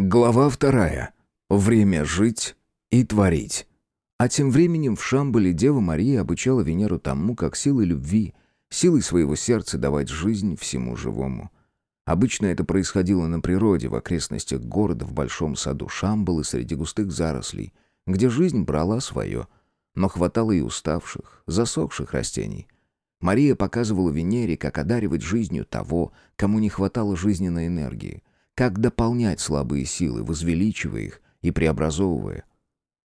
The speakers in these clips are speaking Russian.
Глава вторая. Время жить и творить. А тем временем в Шамбале Дева Мария обучала Венеру тому, как силой любви, силой своего сердца давать жизнь всему живому. Обычно это происходило на природе, в окрестностях города, в большом саду Шамбалы, среди густых зарослей, где жизнь брала свое, но хватало и уставших, засохших растений. Мария показывала Венере, как одаривать жизнью того, кому не хватало жизненной энергии, как дополнять слабые силы, возвеличивая их и преобразовывая.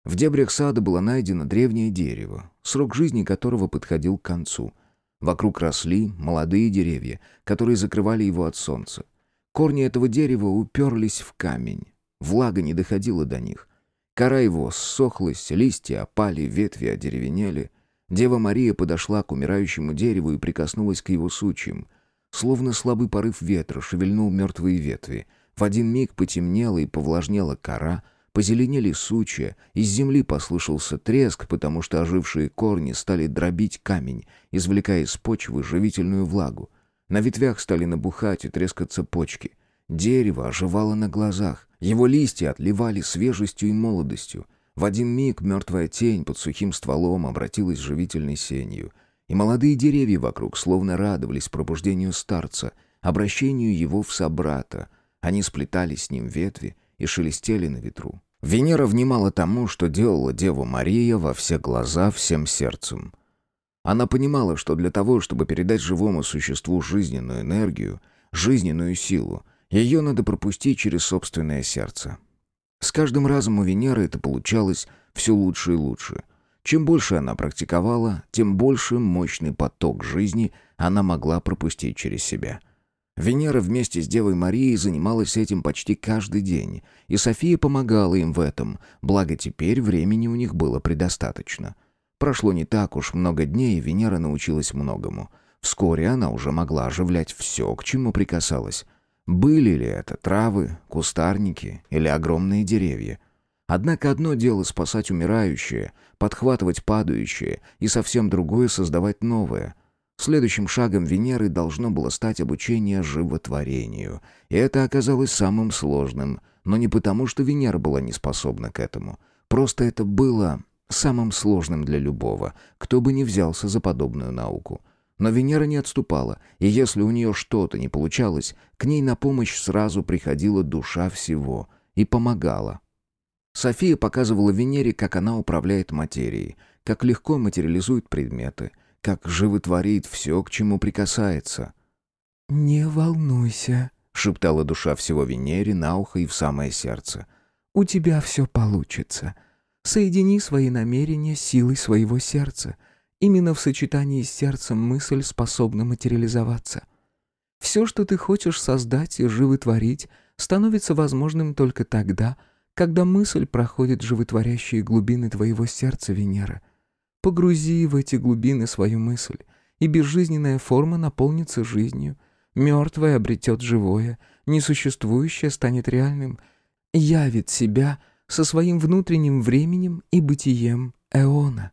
В дебрях сада было найдено древнее дерево, срок жизни которого подходил к концу. Вокруг росли молодые деревья, которые закрывали его от солнца. Корни этого дерева уперлись в камень. Влага не доходила до них. Кора его ссохлась, листья опали, ветви одеревенели. Дева Мария подошла к умирающему дереву и прикоснулась к его сучьям. Словно слабый порыв ветра шевельнул мертвые ветви — в один миг потемнела и повлажнела кора, позеленели сучья, из земли послышался треск, потому что ожившие корни стали дробить камень, извлекая из почвы живительную влагу. На ветвях стали набухать и трескаться почки. Дерево оживало на глазах, его листья отливали свежестью и молодостью. В один миг мертвая тень под сухим стволом обратилась живительной сенью, и молодые деревья вокруг словно радовались пробуждению старца, обращению его в собрата — они сплетали с ним ветви и шелестели на ветру. Венера внимала тому, что делала Дева Мария во все глаза всем сердцем. Она понимала, что для того, чтобы передать живому существу жизненную энергию, жизненную силу, ее надо пропустить через собственное сердце. С каждым разом у Венеры это получалось все лучше и лучше. Чем больше она практиковала, тем больше мощный поток жизни она могла пропустить через себя — Венера вместе с Девой Марией занималась этим почти каждый день, и София помогала им в этом, благо теперь времени у них было предостаточно. Прошло не так уж много дней, и Венера научилась многому. Вскоре она уже могла оживлять все, к чему прикасалась. Были ли это травы, кустарники или огромные деревья? Однако одно дело спасать умирающее, подхватывать падающее, и совсем другое создавать новое — Следующим шагом Венеры должно было стать обучение животворению. И это оказалось самым сложным. Но не потому, что Венера была не способна к этому. Просто это было самым сложным для любого, кто бы ни взялся за подобную науку. Но Венера не отступала, и если у нее что-то не получалось, к ней на помощь сразу приходила душа всего и помогала. София показывала Венере, как она управляет материей, как легко материализует предметы — как животворит все, к чему прикасается. «Не волнуйся», — шептала душа всего Венере на ухо и в самое сердце. «У тебя все получится. Соедини свои намерения с силой своего сердца. Именно в сочетании с сердцем мысль способна материализоваться. Все, что ты хочешь создать и животворить, становится возможным только тогда, когда мысль проходит животворящие глубины твоего сердца, Венера. Погрузи в эти глубины свою мысль, и безжизненная форма наполнится жизнью. Мертвое обретет живое, несуществующее станет реальным, явит себя со своим внутренним временем и бытием эона.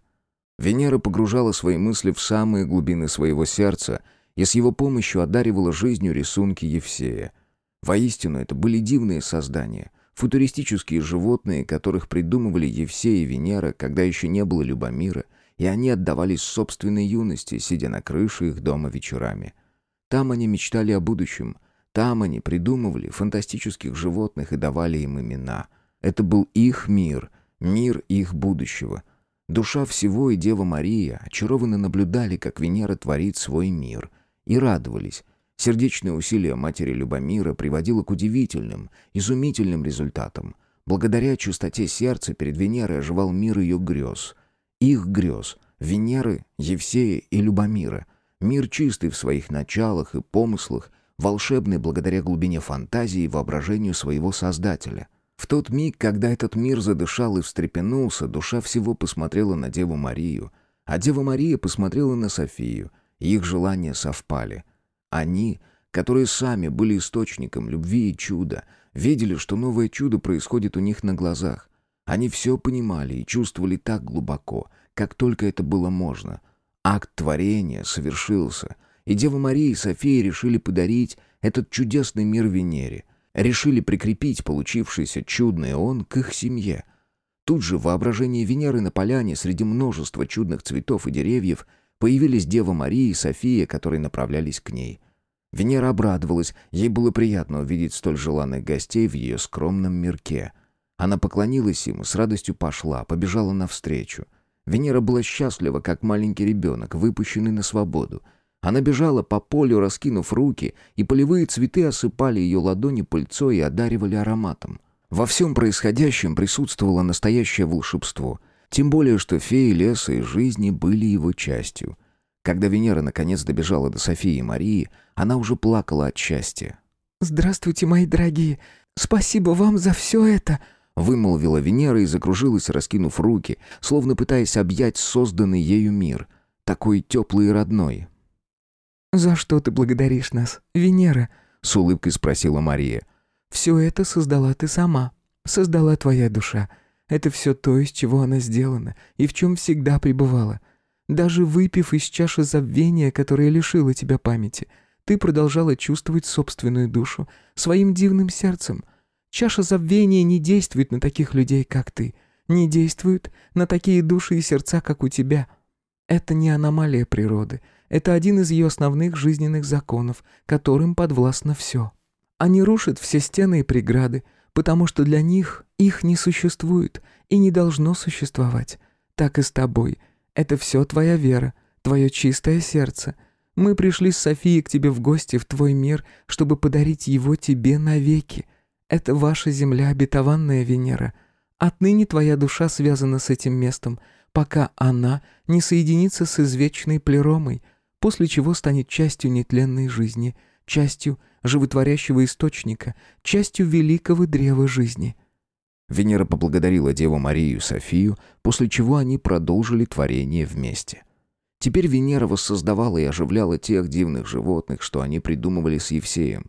Венера погружала свои мысли в самые глубины своего сердца и с его помощью одаривала жизнью рисунки Евсея. Воистину, это были дивные создания, футуристические животные, которых придумывали Евсей и Венера, когда еще не было Любомира — и они отдавались собственной юности, сидя на крыше их дома вечерами. Там они мечтали о будущем, там они придумывали фантастических животных и давали им имена. Это был их мир, мир их будущего. Душа всего и Дева Мария очарованно наблюдали, как Венера творит свой мир, и радовались. Сердечное усилие матери Любомира приводило к удивительным, изумительным результатам. Благодаря чистоте сердца перед Венерой оживал мир ее грез — их грез, Венеры, Евсея и Любомира. Мир чистый в своих началах и помыслах, волшебный благодаря глубине фантазии и воображению своего Создателя. В тот миг, когда этот мир задышал и встрепенулся, душа всего посмотрела на Деву Марию, а Дева Мария посмотрела на Софию, их желания совпали. Они, которые сами были источником любви и чуда, видели, что новое чудо происходит у них на глазах, они все понимали и чувствовали так глубоко, как только это было можно. Акт творения совершился, и Дева Мария и София решили подарить этот чудесный мир Венере. решили прикрепить получившийся чудный он к их семье. Тут же в воображении Венеры на поляне среди множества чудных цветов и деревьев появились Дева Мария и София, которые направлялись к ней. Венера обрадовалась, ей было приятно увидеть столь желанных гостей в ее скромном мирке. Она поклонилась и с радостью пошла, побежала навстречу. Венера была счастлива, как маленький ребенок, выпущенный на свободу. Она бежала по полю, раскинув руки, и полевые цветы осыпали ее ладони пыльцой и одаривали ароматом. Во всем происходящем присутствовало настоящее волшебство, тем более что феи леса и жизни были его частью. Когда Венера наконец добежала до Софии и Марии, она уже плакала от счастья. «Здравствуйте, мои дорогие! Спасибо вам за все это!» Вымолвила Венера и закружилась, раскинув руки, словно пытаясь объять созданный ею мир, такой теплый и родной. «За что ты благодаришь нас, Венера?» — с улыбкой спросила Мария. «Все это создала ты сама. Создала твоя душа. Это все то, из чего она сделана, и в чем всегда пребывала. Даже выпив из чаши забвения, которая лишила тебя памяти, ты продолжала чувствовать собственную душу, своим дивным сердцем. Чаша забвения не действует на таких людей, как ты, не действует на такие души и сердца, как у тебя. Это не аномалия природы, это один из ее основных жизненных законов, которым подвластно все. Они рушат все стены и преграды, потому что для них их не существует и не должно существовать. Так и с тобой. Это все твоя вера, твое чистое сердце. Мы пришли с Софией к тебе в гости в твой мир, чтобы подарить его тебе навеки. Это ваша земля, обетованная Венера. Отныне твоя душа связана с этим местом, пока она не соединится с извечной плеромой — после чего станет частью нетленной жизни, частью животворящего источника, частью великого древа жизни. Венера поблагодарила Деву Марию Софию, после чего они продолжили творение вместе. Теперь Венера воссоздавала и оживляла тех дивных животных, что они придумывали с Евсеем.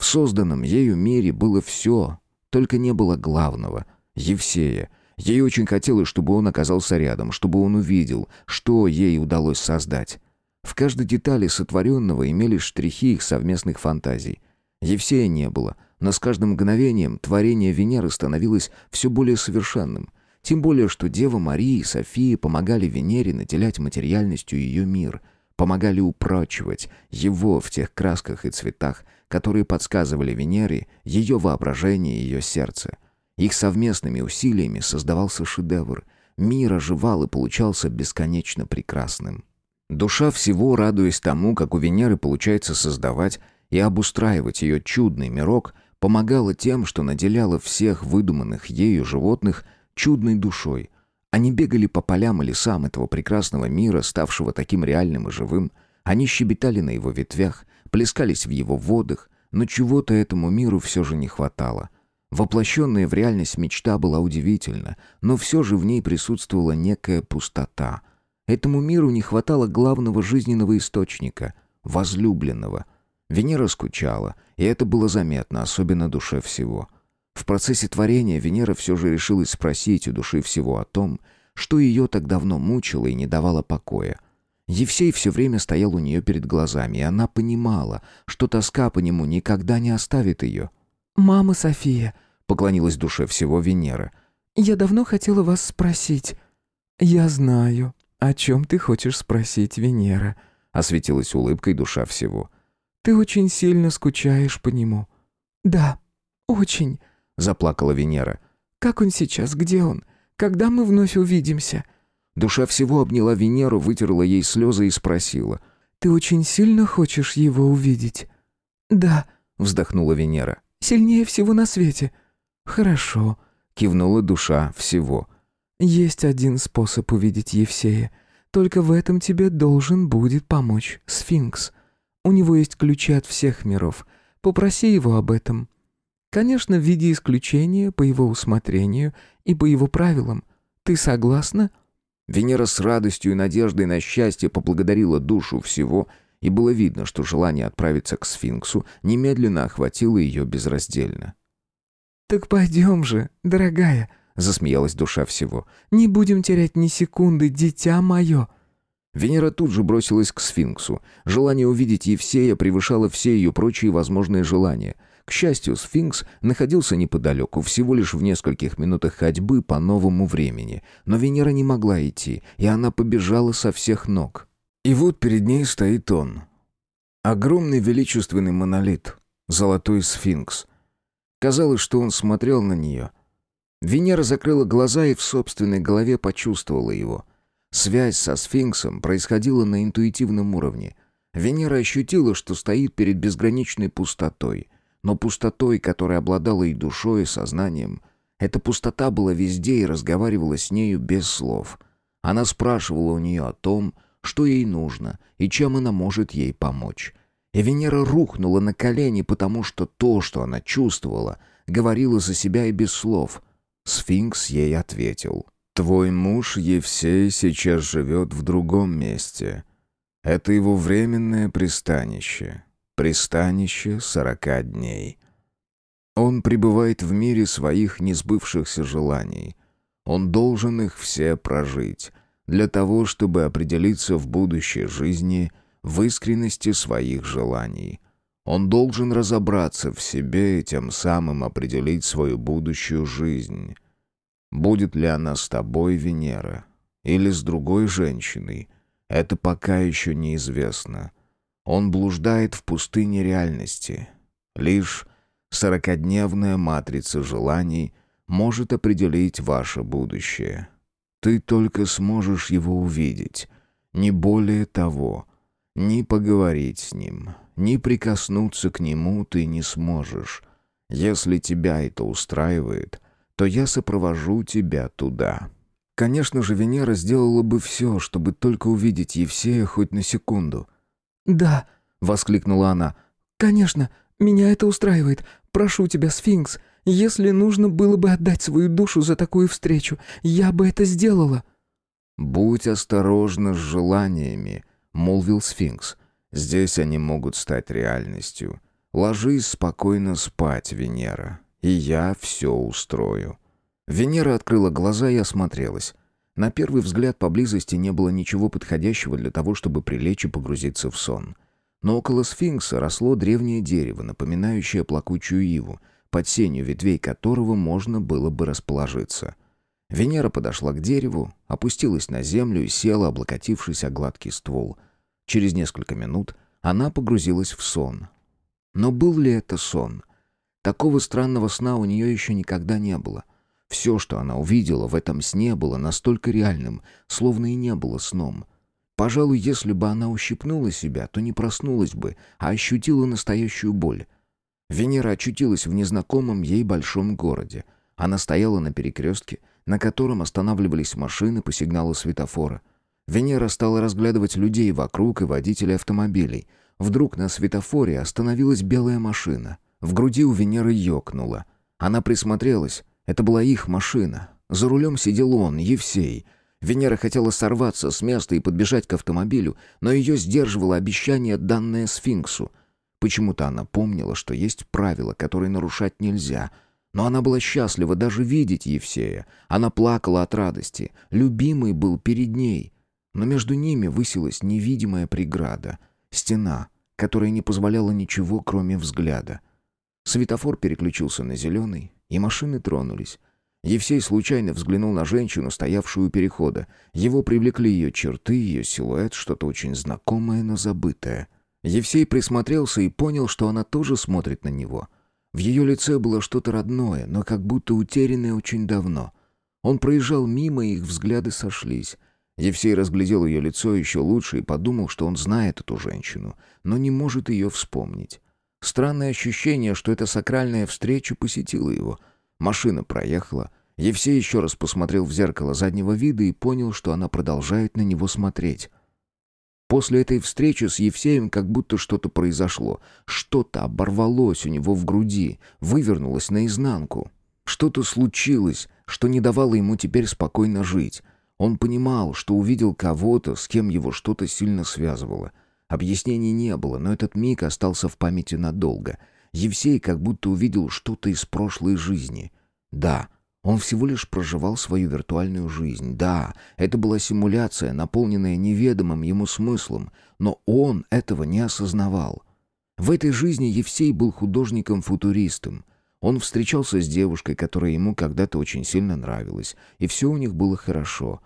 В созданном ею мире было все, только не было главного — Евсея. Ей очень хотелось, чтобы он оказался рядом, чтобы он увидел, что ей удалось создать. В каждой детали сотворенного имелись штрихи их совместных фантазий. Евсея не было, но с каждым мгновением творение Венеры становилось все более совершенным. Тем более, что Дева Мария и София помогали Венере наделять материальностью ее мир, помогали упрочивать его в тех красках и цветах, которые подсказывали Венере ее воображение и ее сердце. Их совместными усилиями создавался шедевр. Мир оживал и получался бесконечно прекрасным. Душа всего, радуясь тому, как у Венеры получается создавать и обустраивать ее чудный мирок, помогала тем, что наделяла всех выдуманных ею животных чудной душой. Они бегали по полям и лесам этого прекрасного мира, ставшего таким реальным и живым. Они щебетали на его ветвях, плескались в его водах, но чего-то этому миру все же не хватало. Воплощенная в реальность мечта была удивительна, но все же в ней присутствовала некая пустота — Этому миру не хватало главного жизненного источника — возлюбленного. Венера скучала, и это было заметно, особенно душе всего. В процессе творения Венера все же решилась спросить у души всего о том, что ее так давно мучило и не давало покоя. Евсей все время стоял у нее перед глазами, и она понимала, что тоска по нему никогда не оставит ее. «Мама София», — поклонилась душе всего Венера, — «я давно хотела вас спросить». «Я знаю», «О чем ты хочешь спросить, Венера?» — осветилась улыбкой душа всего. «Ты очень сильно скучаешь по нему». «Да, очень», — заплакала Венера. «Как он сейчас? Где он? Когда мы вновь увидимся?» Душа всего обняла Венеру, вытерла ей слезы и спросила. «Ты очень сильно хочешь его увидеть?» «Да», — вздохнула Венера. «Сильнее всего на свете». «Хорошо», — кивнула душа всего. Есть один способ увидеть Евсея. Только в этом тебе должен будет помочь сфинкс. У него есть ключи от всех миров. Попроси его об этом. Конечно, в виде исключения, по его усмотрению и по его правилам. Ты согласна?» Венера с радостью и надеждой на счастье поблагодарила душу всего, и было видно, что желание отправиться к сфинксу немедленно охватило ее безраздельно. «Так пойдем же, дорогая», засмеялась душа всего. «Не будем терять ни секунды, дитя мое!» Венера тут же бросилась к сфинксу. Желание увидеть Евсея превышало все ее прочие возможные желания. К счастью, сфинкс находился неподалеку, всего лишь в нескольких минутах ходьбы по новому времени. Но Венера не могла идти, и она побежала со всех ног. И вот перед ней стоит он. Огромный величественный монолит, золотой сфинкс. Казалось, что он смотрел на нее. Венера закрыла глаза и в собственной голове почувствовала его. Связь со сфинксом происходила на интуитивном уровне. Венера ощутила, что стоит перед безграничной пустотой — но пустотой, которая обладала и душой, и сознанием. Эта пустота была везде и разговаривала с нею без слов. Она спрашивала у нее о том, что ей нужно и чем она может ей помочь. И Венера рухнула на колени, потому что то, что она чувствовала, говорило за себя и без слов. Сфинкс ей ответил. «Твой муж Евсей сейчас живет в другом месте. Это его временное пристанище пристанище сорока дней. Он пребывает в мире своих несбывшихся желаний. Он должен их все прожить, для того, чтобы определиться в будущей жизни в искренности своих желаний. Он должен разобраться в себе и тем самым определить свою будущую жизнь. Будет ли она с тобой, Венера, или с другой женщиной, это пока еще неизвестно. Он блуждает в пустыне реальности. Лишь сорокодневная матрица желаний может определить ваше будущее. Ты только сможешь его увидеть, не более того. Ни поговорить с ним, ни прикоснуться к нему ты не сможешь. Если тебя это устраивает, то я сопровожу тебя туда». Конечно же, Венера сделала бы все, чтобы только увидеть Евсея хоть на секунду — «Да», — воскликнула она. «Конечно, меня это устраивает. Прошу тебя, сфинкс, если нужно было бы отдать свою душу за такую встречу, я бы это сделала». «Будь осторожна с желаниями», — молвил сфинкс. «Здесь они могут стать реальностью. Ложись спокойно спать, Венера, и я все устрою». Венера открыла глаза и осмотрелась. На первый взгляд поблизости не было ничего подходящего для того, чтобы прилечь и погрузиться в сон. Но около сфинкса росло древнее дерево, напоминающее плакучую иву, под сенью ветвей которого можно было бы расположиться. Венера подошла к дереву, опустилась на землю и села, облокотившись о гладкий ствол. Через несколько минут она погрузилась в сон. Но был ли это сон? Такого странного сна у нее еще никогда не было. Все, что она увидела в этом сне, было настолько реальным, словно и не было сном. Пожалуй, если бы она ущипнула себя, то не проснулась бы, а ощутила настоящую боль. Венера очутилась в незнакомом ей большом городе. Она стояла на перекрестке, на котором останавливались машины по сигналу светофора. Венера стала разглядывать людей вокруг и водителей автомобилей. Вдруг на светофоре остановилась белая машина. В груди у Венеры ёкнуло. Она присмотрелась. Это была их машина. За рулем сидел он, Евсей. Венера хотела сорваться с места и подбежать к автомобилю, но ее сдерживало обещание, данное сфинксу. Почему-то она помнила, что есть правила, которые нарушать нельзя. Но она была счастлива даже видеть Евсея. Она плакала от радости. Любимый был перед ней. Но между ними высилась невидимая преграда. Стена, которая не позволяла ничего, кроме взгляда. Светофор переключился на зеленый, и машины тронулись. Евсей случайно взглянул на женщину, стоявшую у перехода. Его привлекли ее черты, ее силуэт, что-то очень знакомое, но забытое. Евсей присмотрелся и понял, что она тоже смотрит на него. В ее лице было что-то родное, но как будто утерянное очень давно. Он проезжал мимо, и их взгляды сошлись. Евсей разглядел ее лицо еще лучше и подумал, что он знает эту женщину, но не может ее вспомнить. Странное ощущение, что эта сакральная встреча посетила его. Машина проехала. Евсей еще раз посмотрел в зеркало заднего вида и понял, что она продолжает на него смотреть. После этой встречи с Евсеем как будто что-то произошло. Что-то оборвалось у него в груди, вывернулось наизнанку. Что-то случилось, что не давало ему теперь спокойно жить. Он понимал, что увидел кого-то, с кем его что-то сильно связывало — Объяснений не было, но этот миг остался в памяти надолго. Евсей как будто увидел что-то из прошлой жизни. Да, он всего лишь проживал свою виртуальную жизнь. Да, это была симуляция, наполненная неведомым ему смыслом, но он этого не осознавал. В этой жизни Евсей был художником-футуристом. Он встречался с девушкой, которая ему когда-то очень сильно нравилась, и все у них было хорошо.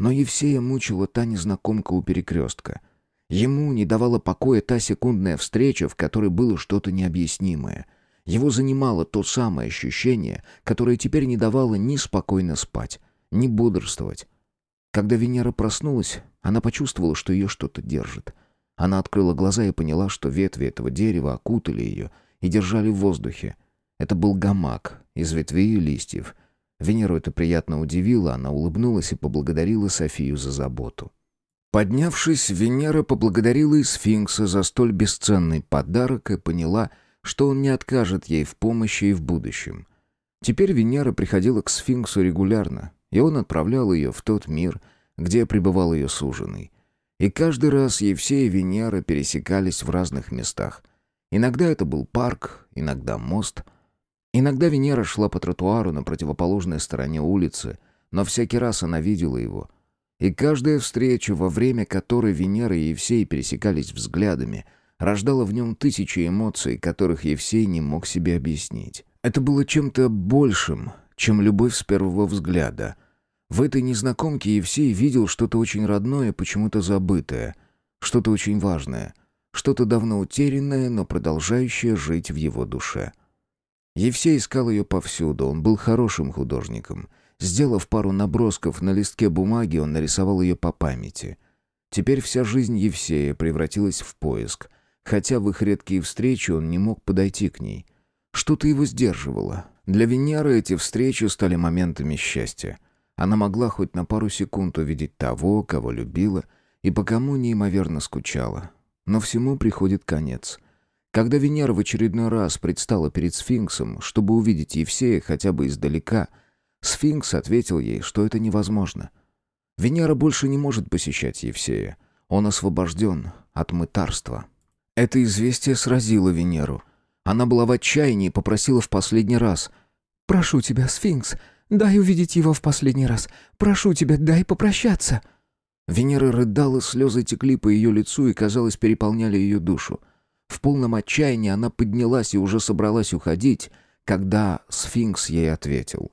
Но Евсея мучила та незнакомка у перекрестка. Ему не давала покоя та секундная встреча, в которой было что-то необъяснимое. Его занимало то самое ощущение, которое теперь не давало ни спокойно спать, ни бодрствовать. Когда Венера проснулась, она почувствовала, что ее что-то держит. Она открыла глаза и поняла, что ветви этого дерева окутали ее и держали в воздухе. Это был гамак из ветвей и листьев. Венеру это приятно удивило, она улыбнулась и поблагодарила Софию за заботу. Поднявшись, Венера поблагодарила и сфинкса за столь бесценный подарок и поняла, что он не откажет ей в помощи и в будущем. Теперь Венера приходила к сфинксу регулярно, и он отправлял ее в тот мир, где пребывал ее суженый. И каждый раз Евсей и Венера пересекались в разных местах. Иногда это был парк, иногда мост. Иногда Венера шла по тротуару на противоположной стороне улицы, но всякий раз она видела его. И каждая встреча, во время которой Венера и Евсей пересекались взглядами, рождала в нем тысячи эмоций, которых Евсей не мог себе объяснить. Это было чем-то большим, чем любовь с первого взгляда — в этой незнакомке Евсей видел что-то очень родное, почему-то забытое, что-то очень важное, что-то давно утерянное, но продолжающее жить в его душе. Евсей искал ее повсюду, он был хорошим художником. Сделав пару набросков на листке бумаги, он нарисовал ее по памяти. Теперь вся жизнь Евсея превратилась в поиск, хотя в их редкие встречи он не мог подойти к ней. Что-то его сдерживало. Для Венеры эти встречи стали моментами счастья. Она могла хоть на пару секунд увидеть того, кого любила, и по кому неимоверно скучала. Но всему приходит конец. Когда Венера в очередной раз предстала перед сфинксом, чтобы увидеть Евсея хотя бы издалека, сфинкс ответил ей, что это невозможно. Венера больше не может посещать Евсея. Он освобожден от мытарства. Это известие сразило Венеру. Она была в отчаянии и попросила в последний раз. «Прошу тебя, сфинкс, Дай увидеть его в последний раз. Прошу тебя, дай попрощаться». Венера рыдала, слезы текли по ее лицу и, казалось, переполняли ее душу. В полном отчаянии она поднялась и уже собралась уходить, когда сфинкс ей ответил.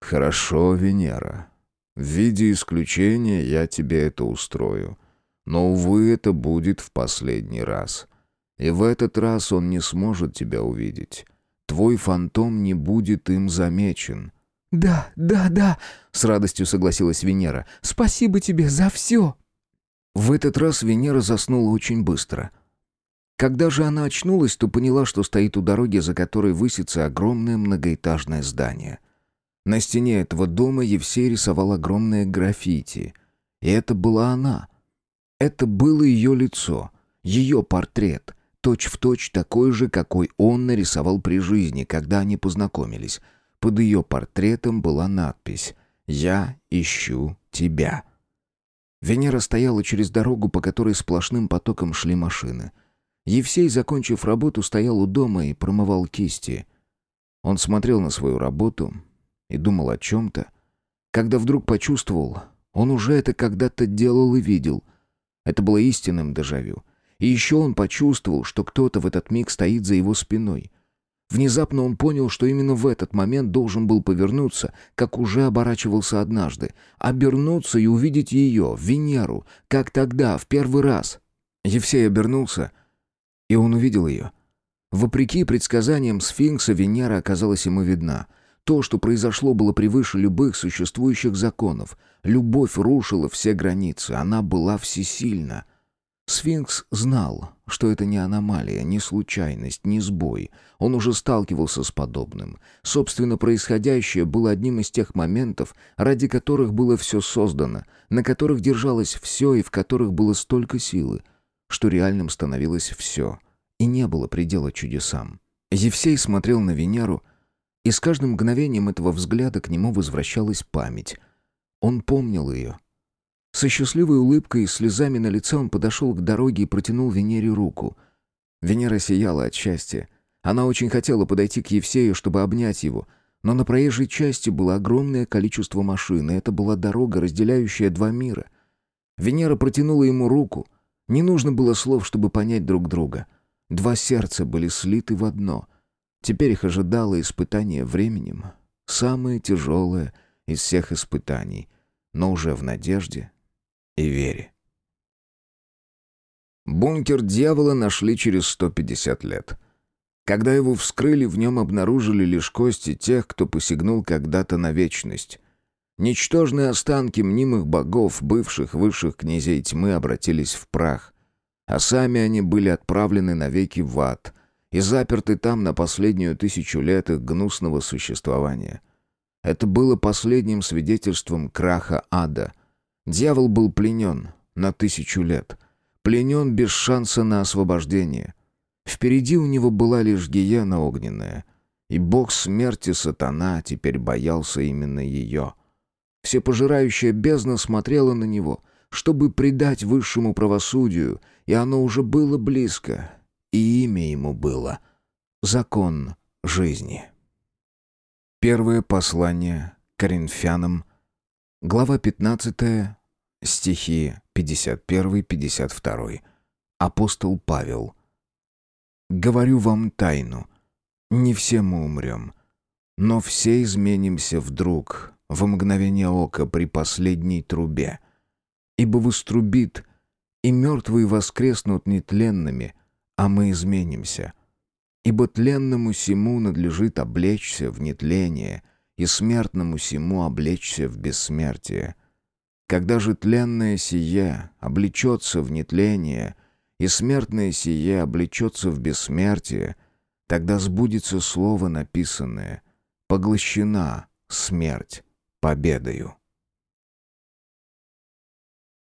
«Хорошо, Венера. В виде исключения я тебе это устрою. Но, увы, это будет в последний раз. И в этот раз он не сможет тебя увидеть. Твой фантом не будет им замечен. «Да, да, да», — с радостью согласилась Венера. «Спасибо тебе за все». В этот раз Венера заснула очень быстро. Когда же она очнулась, то поняла, что стоит у дороги, за которой высится огромное многоэтажное здание. На стене этого дома Евсей рисовал огромное граффити. И это была она. Это было ее лицо, ее портрет, точь-в-точь точь такой же, какой он нарисовал при жизни, когда они познакомились — под ее портретом была надпись «Я ищу тебя». Венера стояла через дорогу, по которой сплошным потоком шли машины. Евсей, закончив работу, стоял у дома и промывал кисти. Он смотрел на свою работу и думал о чем-то, когда вдруг почувствовал, он уже это когда-то делал и видел. Это было истинным дежавю. И еще он почувствовал, что кто-то в этот миг стоит за его спиной — Внезапно он понял, что именно в этот момент должен был повернуться, как уже оборачивался однажды. Обернуться и увидеть ее, Венеру, как тогда, в первый раз. Евсей обернулся, и он увидел ее. Вопреки предсказаниям сфинкса, Венера оказалась ему видна. То, что произошло, было превыше любых существующих законов. Любовь рушила все границы, она была всесильна. Сфинкс знал, что это не аномалия, не случайность, не сбой. Он уже сталкивался с подобным. Собственно, происходящее было одним из тех моментов, ради которых было все создано, на которых держалось все и в которых было столько силы, что реальным становилось все, и не было предела чудесам. Евсей смотрел на Венеру, и с каждым мгновением этого взгляда к нему возвращалась память. Он помнил ее — со счастливой улыбкой и слезами на лице он подошел к дороге и протянул Венере руку. Венера сияла от счастья. Она очень хотела подойти к Евсею, чтобы обнять его, но на проезжей части было огромное количество машин, и это была дорога, разделяющая два мира. Венера протянула ему руку. Не нужно было слов, чтобы понять друг друга. Два сердца были слиты в одно. Теперь их ожидало испытание временем, самое тяжелое из всех испытаний, но уже в надежде и вере. Бункер дьявола нашли через 150 лет. Когда его вскрыли, в нем обнаружили лишь кости тех, кто посягнул когда-то на вечность. Ничтожные останки мнимых богов, бывших высших князей тьмы, обратились в прах. А сами они были отправлены навеки в ад и заперты там на последнюю тысячу лет их гнусного существования. Это было последним свидетельством краха ада. Дьявол был пленен на тысячу лет — пленен без шанса на освобождение. Впереди у него была лишь гиена огненная, и бог смерти сатана теперь боялся именно ее. Всепожирающая бездна смотрела на него, чтобы предать высшему правосудию, и оно уже было близко, и имя ему было — закон жизни. Первое послание Коринфянам, глава 15, стихи 51-52. Апостол Павел. «Говорю вам тайну. Не все мы умрем, но все изменимся вдруг, в мгновение ока при последней трубе. Ибо вострубит, и мертвые воскреснут нетленными, а мы изменимся. Ибо тленному сему надлежит облечься в нетление, и смертному сему облечься в бессмертие». Когда же тленное сие облечется в нетление, и смертное сие облечется в бессмертие, тогда сбудется слово написанное «Поглощена смерть победою».